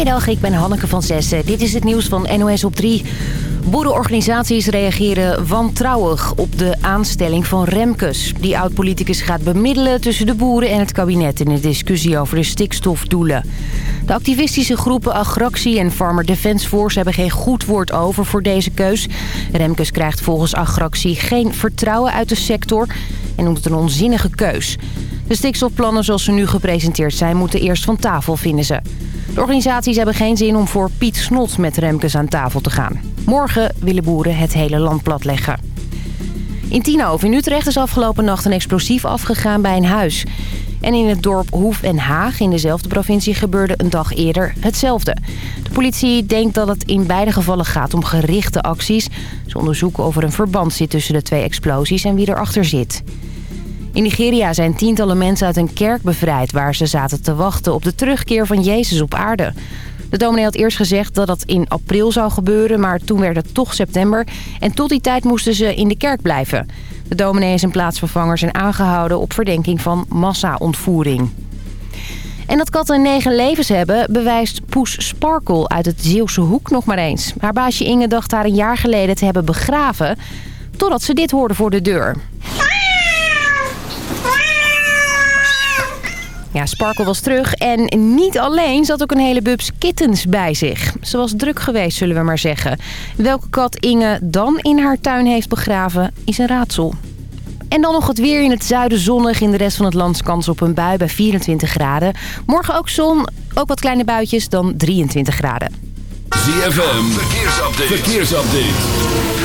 Goedemiddag, ik ben Hanneke van Zessen. Dit is het nieuws van NOS op 3. Boerenorganisaties reageren wantrouwig op de aanstelling van Remkes. Die oud-politicus gaat bemiddelen tussen de boeren en het kabinet... in de discussie over de stikstofdoelen. De activistische groepen Agractie en Farmer Defence Force... hebben geen goed woord over voor deze keus. Remkes krijgt volgens Agractie geen vertrouwen uit de sector... en noemt het een onzinnige keus. De stikstofplannen zoals ze nu gepresenteerd zijn... moeten eerst van tafel, vinden ze. De organisaties hebben geen zin om voor Piet Snot met Remkes aan tafel te gaan. Morgen willen boeren het hele land platleggen. In Tienhoven in Utrecht is afgelopen nacht een explosief afgegaan bij een huis. En in het dorp Hoef en Haag in dezelfde provincie gebeurde een dag eerder hetzelfde. De politie denkt dat het in beide gevallen gaat om gerichte acties. Ze onderzoeken of er een verband zit tussen de twee explosies en wie erachter zit. In Nigeria zijn tientallen mensen uit een kerk bevrijd... waar ze zaten te wachten op de terugkeer van Jezus op aarde. De dominee had eerst gezegd dat dat in april zou gebeuren... maar toen werd het toch september. En tot die tijd moesten ze in de kerk blijven. De dominee en zijn plaatsvervanger zijn aangehouden... op verdenking van massa-ontvoering. En dat katten negen levens hebben, bewijst Poes Sparkle uit het Zeeuwse Hoek nog maar eens. Haar baasje Inge dacht haar een jaar geleden te hebben begraven... totdat ze dit hoorde voor de deur. Ja, Sparkle was terug en niet alleen zat ook een hele bubs kittens bij zich. Ze was druk geweest, zullen we maar zeggen. Welke kat Inge dan in haar tuin heeft begraven, is een raadsel. En dan nog het weer in het zuiden zonnig. In de rest van het land kans op een bui bij 24 graden. Morgen ook zon, ook wat kleine buitjes, dan 23 graden. ZFM, verkeersupdate. verkeersupdate.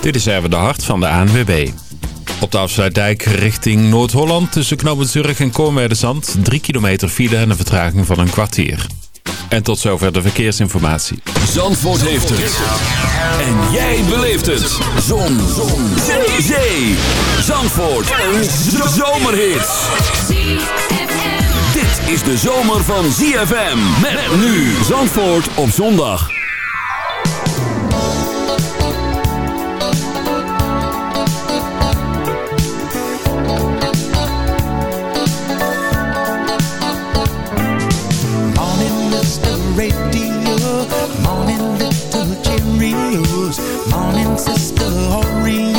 Dit is even de hart van de ANWB. Op de afsluitdijk richting Noord-Holland tussen Zurich en Koornwerderzand. 3 kilometer file en een vertraging van een kwartier. En tot zover de verkeersinformatie. Zandvoort heeft het. En jij beleeft het. Zon. Zon. Zee. Zee. Zandvoort. Een zomerhit. Dit is de zomer van ZFM. Met nu Zandvoort op zondag. sister, hurry.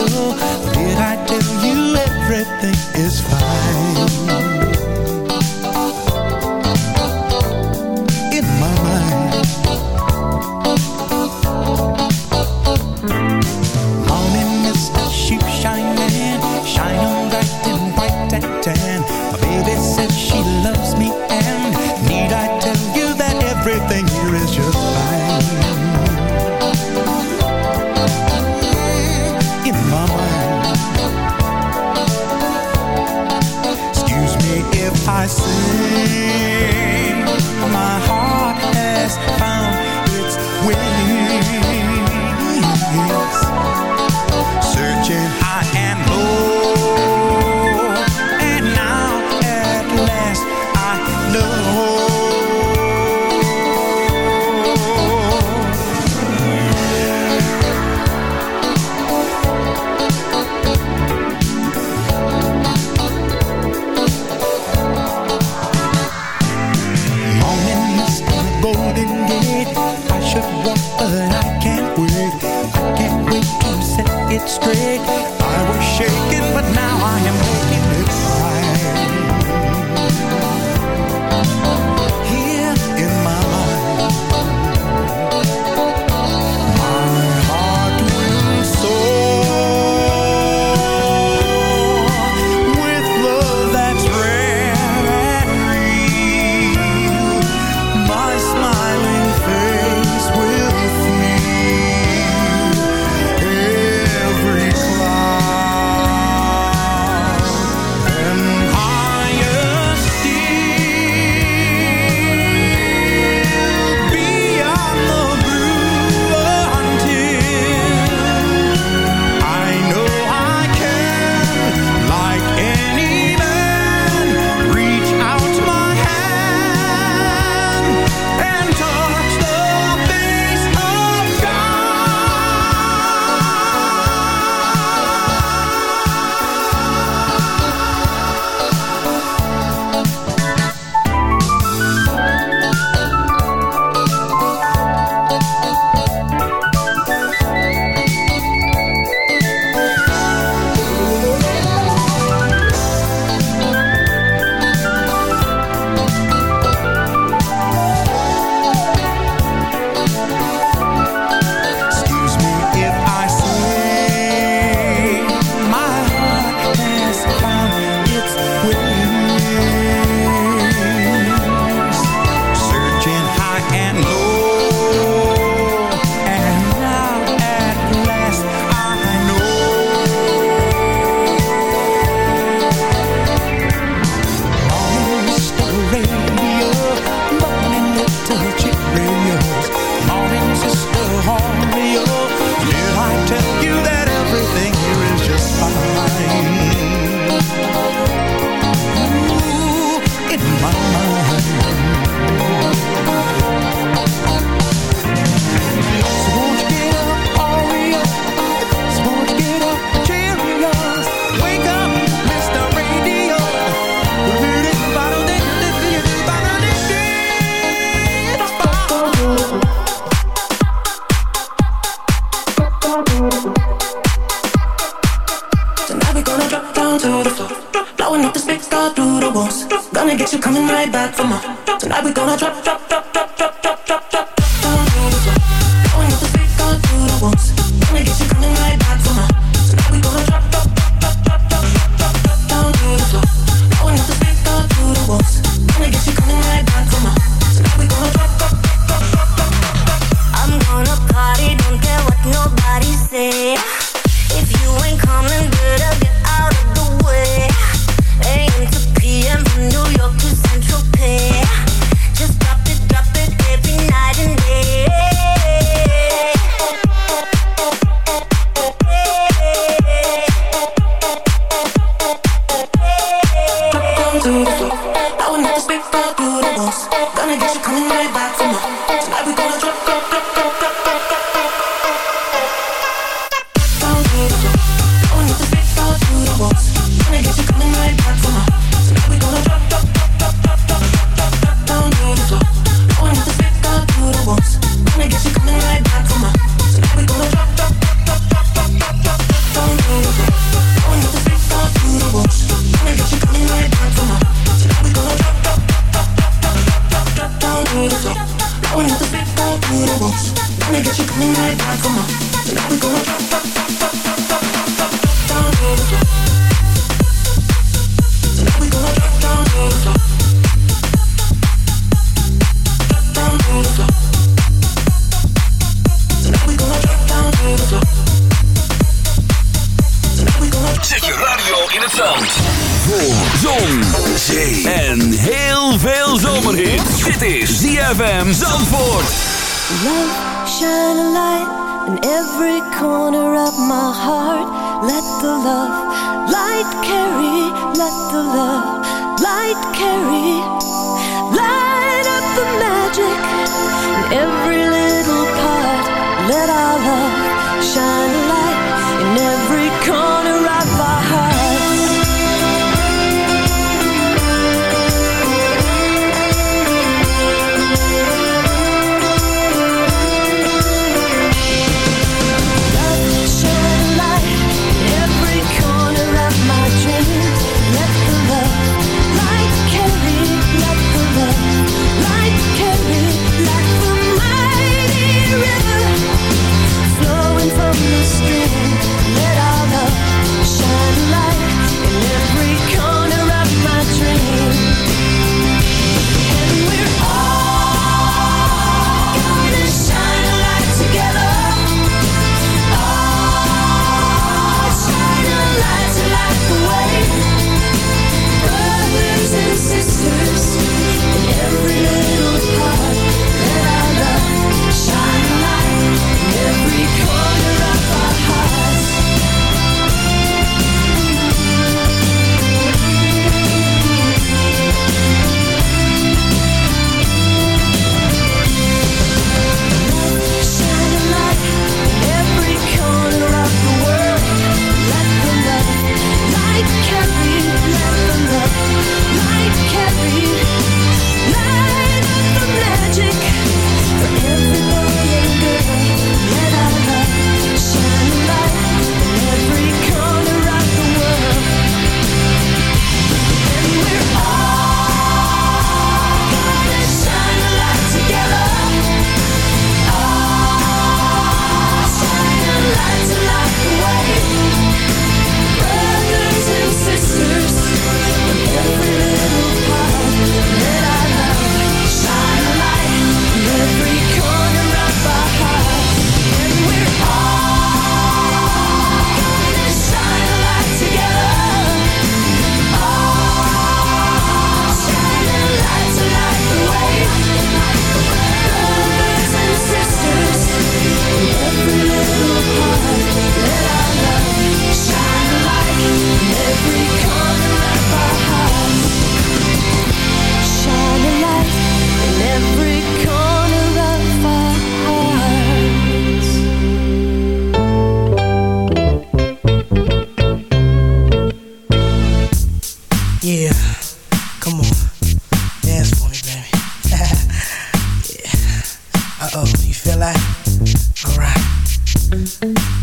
feel? Alright.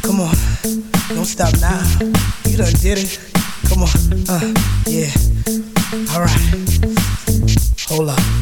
Come on. Don't stop now. You done did it. Come on. Uh, yeah. Alright. Hold up.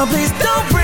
Oh, please don't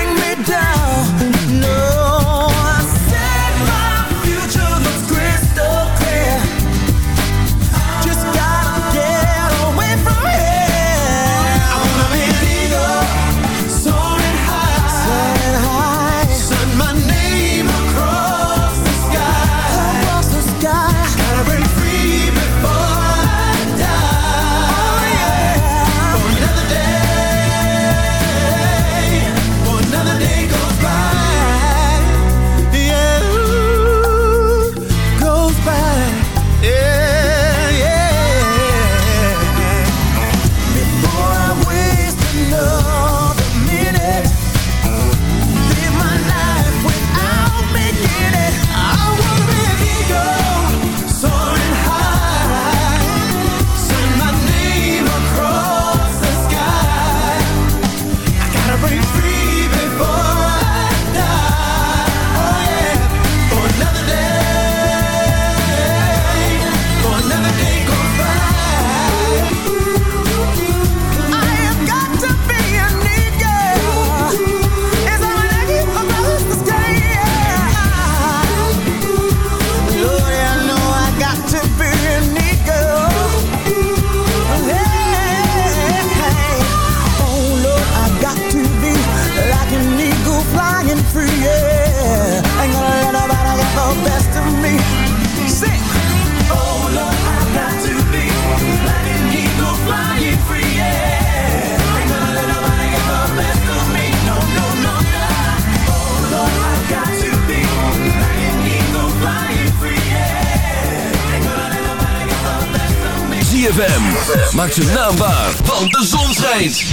zijn naam waar, want de zon schijnt.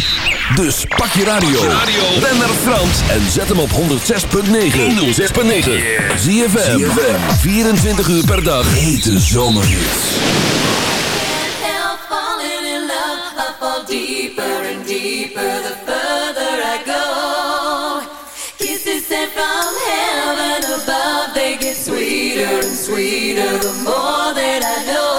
Dus pak je radio, ben naar Frans en zet hem op 106.9. 106.9. Zie je 24 uur per dag. Hete zomerhits. Above They get sweeter and sweeter the more that I know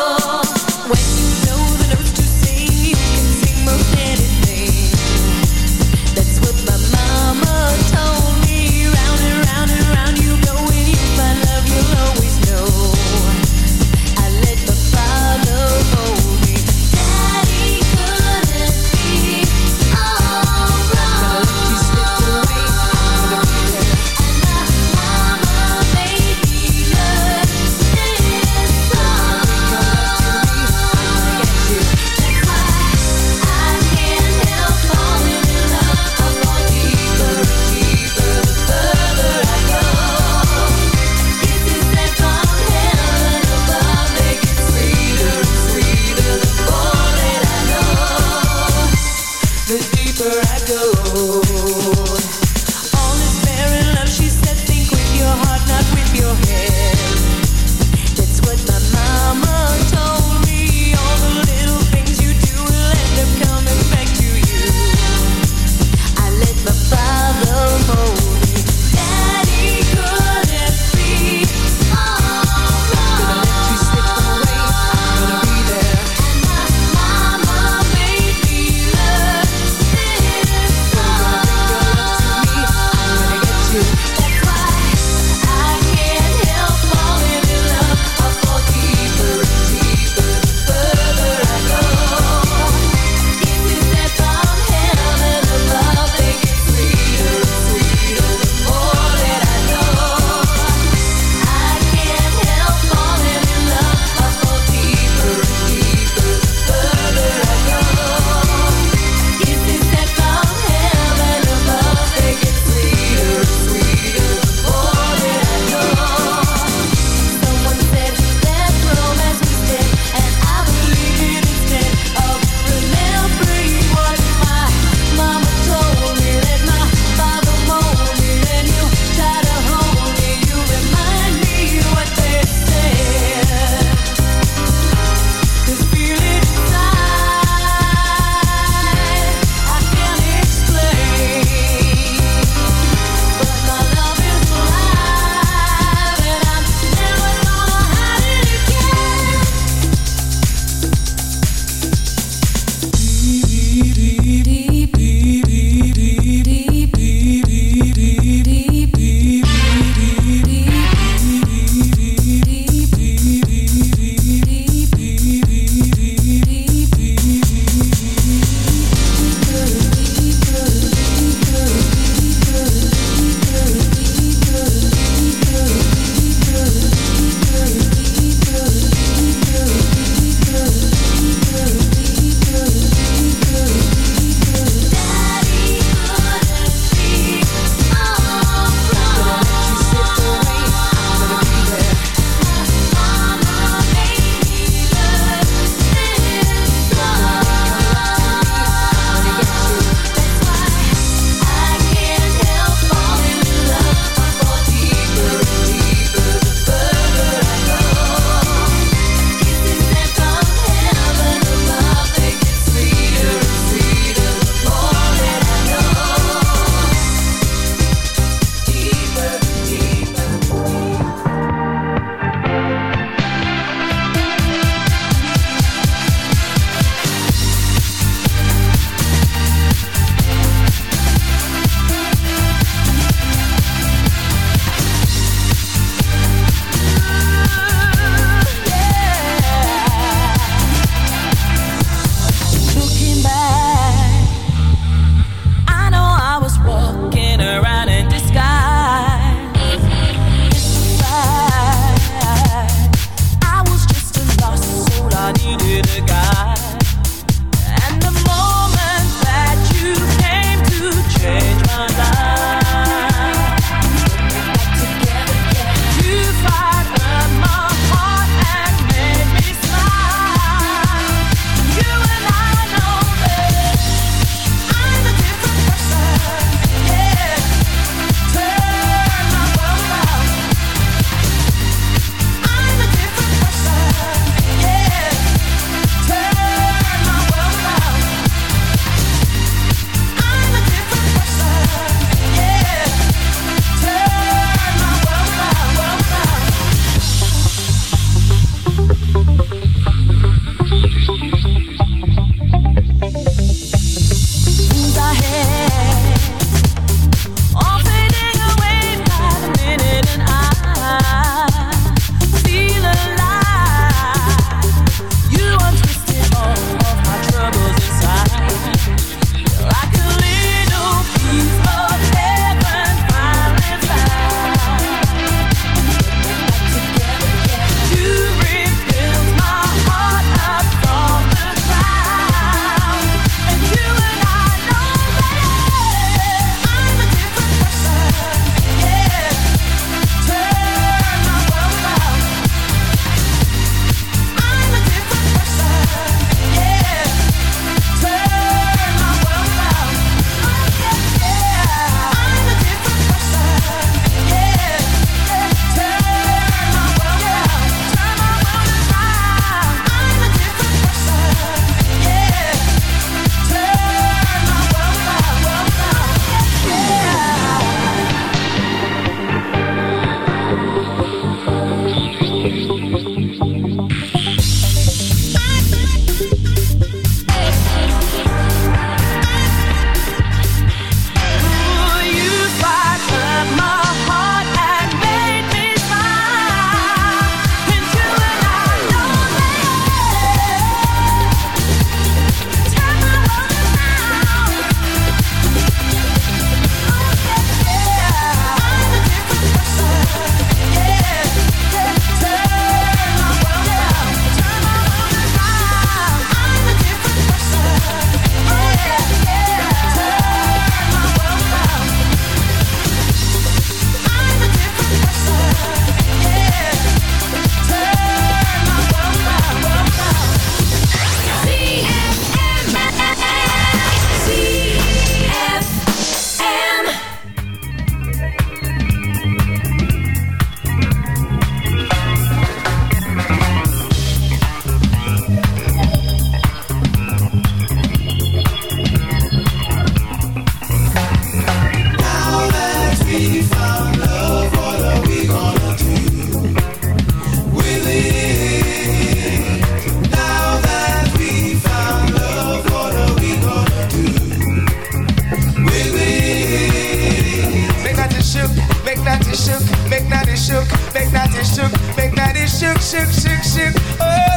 night it shook, make night it shook, make night it shook, make night it shook, shook, shook, shook. Oh.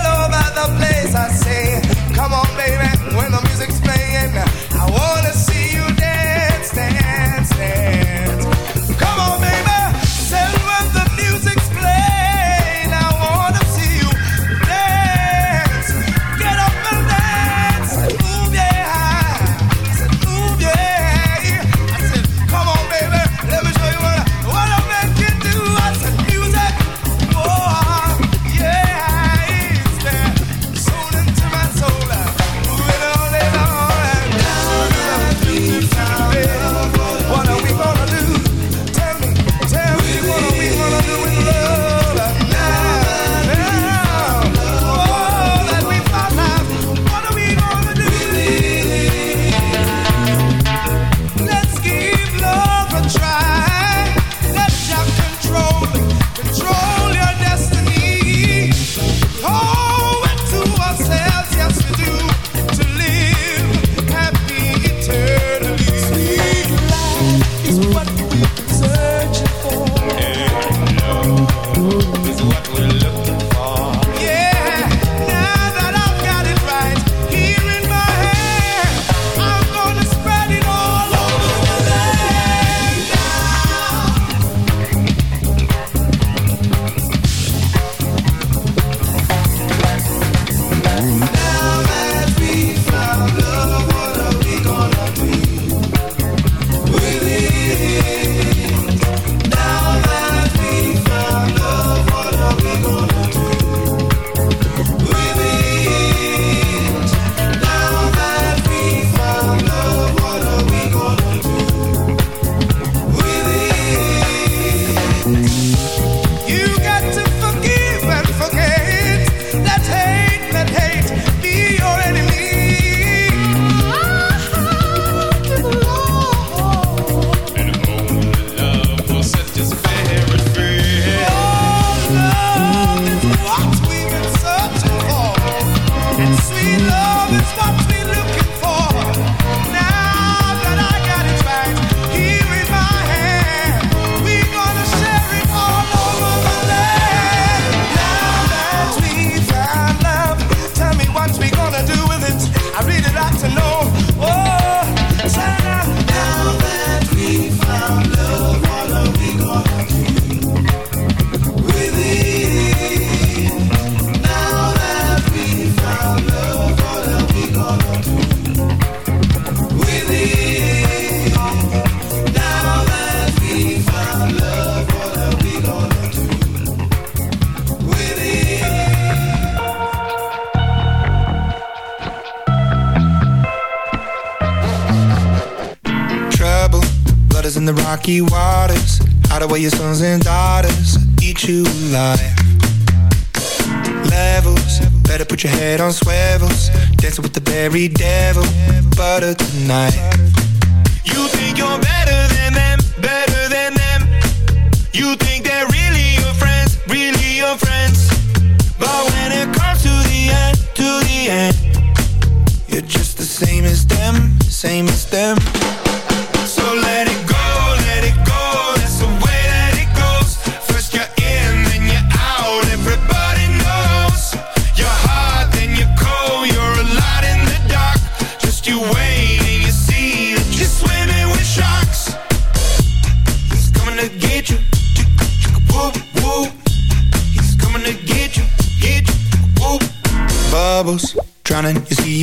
Milwaukee. Why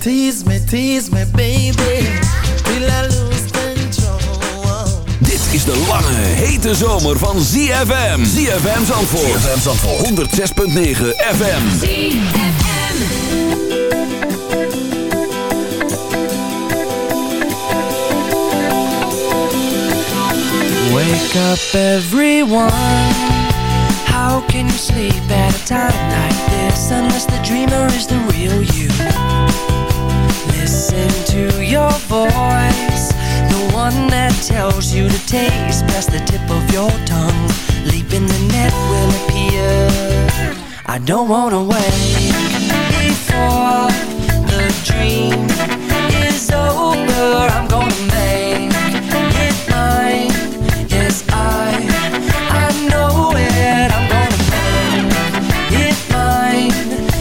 tease me, tease me, baby. Till I lose control. Dit is de lange, hete zomer van ZFM. ZFM Zandvoort. ZFM Zandvoort. 106.9 FM. Wake up everyone How can you sleep at a time like this Unless the dreamer is the real you listening to your voice. The one that tells you to taste past the tip of your tongue. Leap in the net will appear. I don't wanna wait before the dream is over. I'm gonna make it mine. Yes, I, I know it. I'm gonna make it mine.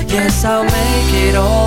Yes, I'll make it all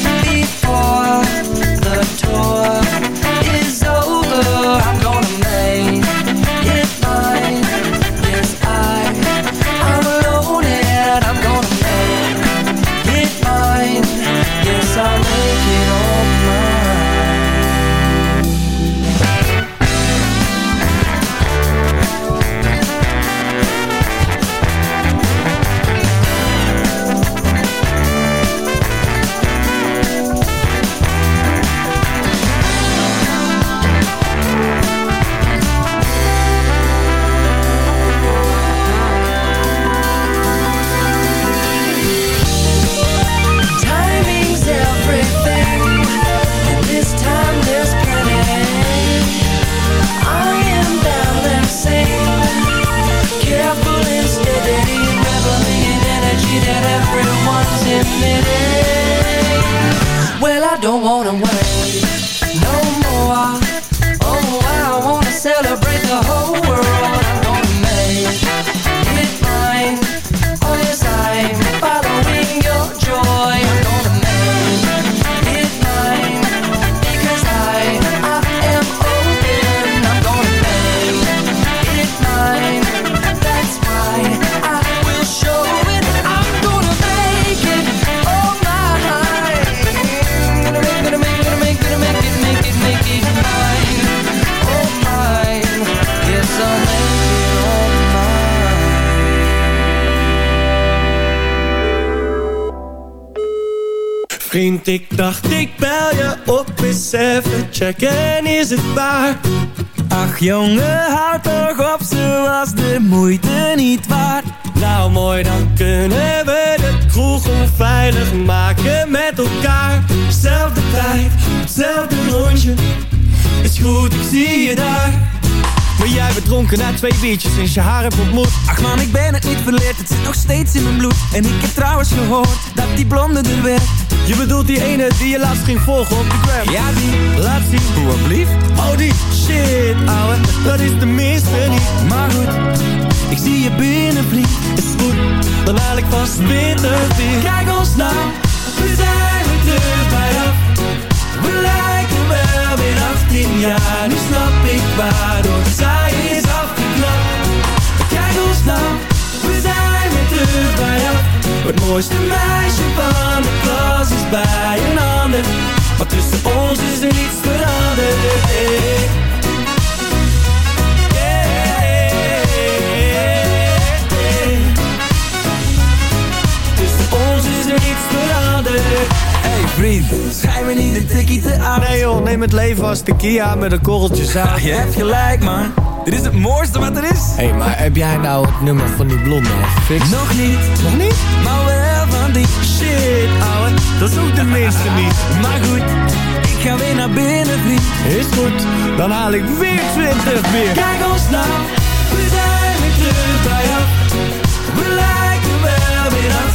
kunnen we de kroeg onveilig maken met elkaar. Zelfde tijd, hetzelfde rondje. Is goed, ik zie je daar. Maar jij bent dronken na twee biertjes sinds je haar hebt ontmoet. Ach man, ik ben het niet verleerd, het zit nog steeds in mijn bloed. En ik heb trouwens gehoord dat die blonde er werd. Je bedoelt die ene die je laatst ging volgen op de gram? Ja die, Laat zien. Hoe blieft? Oh die, shit ouwe, dat is de minste niet. Maar goed, ik zie je binnen vriend Is goed, dan haal ik vast bitter weer. Kijk ons nou, we zijn terug bij af. We lijken wel weer 18 jaar. Nu snap ik waardoor zij is afgeknapt. Kijk ons nou, we zijn terug bij af. Het mooiste meisje van de klas is bij een ander. Maar tussen ons is er niets veranderd Hey vriend, schijn me niet een tikkie te aan. Nee joh, neem het leven als tequila met een korreltje zout Je hebt gelijk man, dit is het mooiste wat er is. Hé, hey, maar heb jij nou het nummer van die blonde gefixt? Nog niet, Nog niet? maar wel van die Shit, ouwe, dat is ook de minste niet. Maar goed, ik ga weer naar binnen vriend. Is goed, dan haal ik weer 20 bier Kijk ons nou, we zijn weer terug bij af We lijken wel weer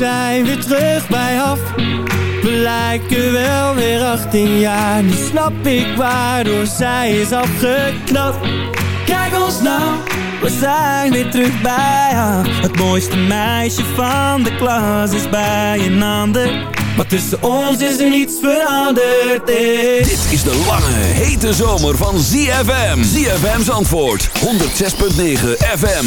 zijn weer terug bij af. We lijken wel weer 18 jaar. Nu snap ik waardoor zij is afgeknapt. Kijk ons nou, we zijn weer terug bij haar. Het mooiste meisje van de klas is bij een ander. Maar tussen ons is er niets veranderd Dit is de lange, hete zomer van ZFM. ZFM's antwoord, 106.9 FM.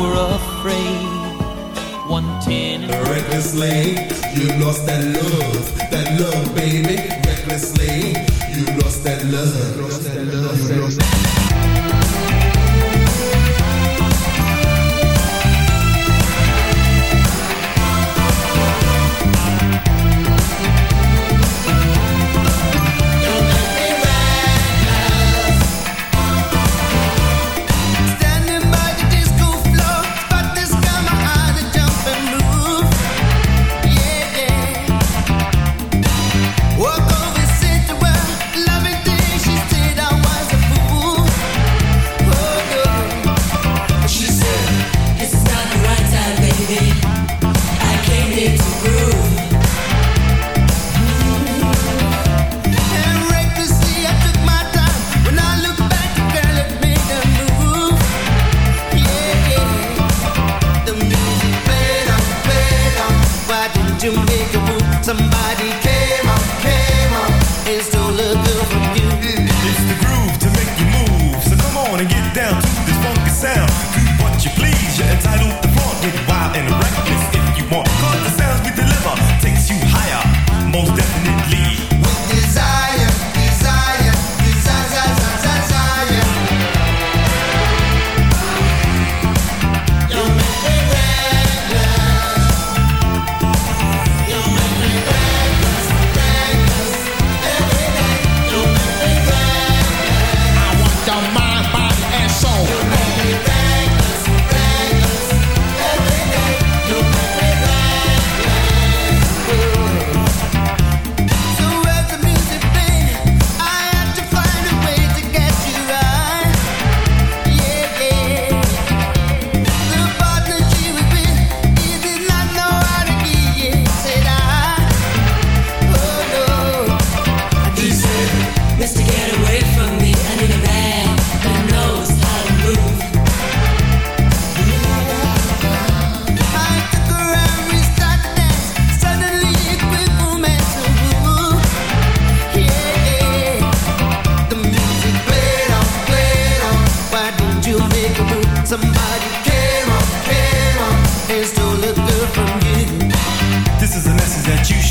were afraid. One ten. Recklessly, you lost that love, that love, baby. Recklessly, you lost that love, lost that love, lost that love.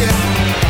Yeah.